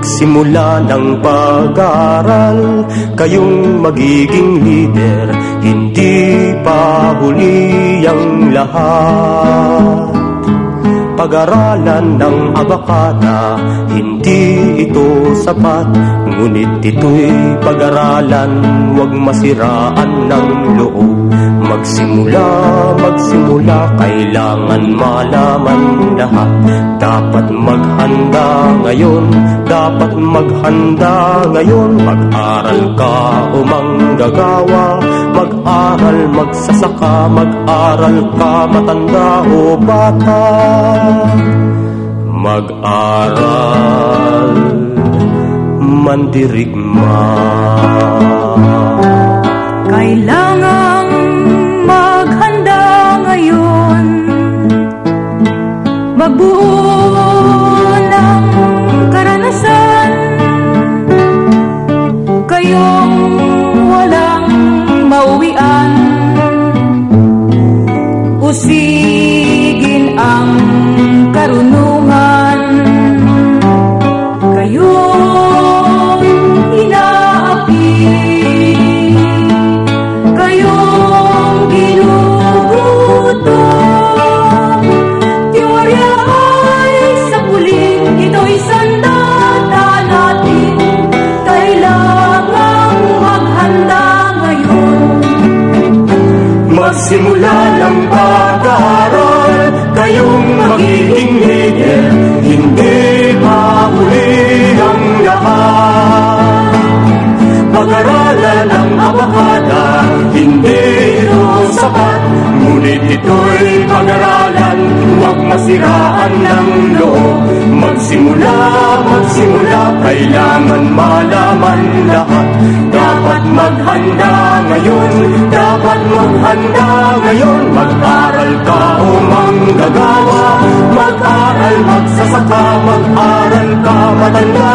Magsimula ng pag-aaral Kayong magiging leader Hindi pa huli ang lahat. Pag-aralan ng abakada Hindi ito sapat Ngunit ito'y pag-aralan Huwag masiraan ng loob Magsimula, magsimula Kailangan malaman lahat. Dapat maghanda ngayon Dapat maghanda ngayon. Mag-aral ka o manggagawa Mag-aral, magsasaka. Mag-aral ka, matanda o bata. Mag-aral, mandirigma. Kailangang Luna. Magsimula ng pag-aaral Kayong magiging leader Hindi mahuli ang lahat. Pag-aralan ang abakada Hindi ito sapat Ngunit ito'y pag-aralan Huwag masiraan ng loob. Magsimula, magsimula Kailangan malaman lahat Dapat maghanda ngayon. Dapat maghanda ngayon. Mag-aral ka o manggagawa. Mag-aral, magsasaka Mag-aral ka, matanda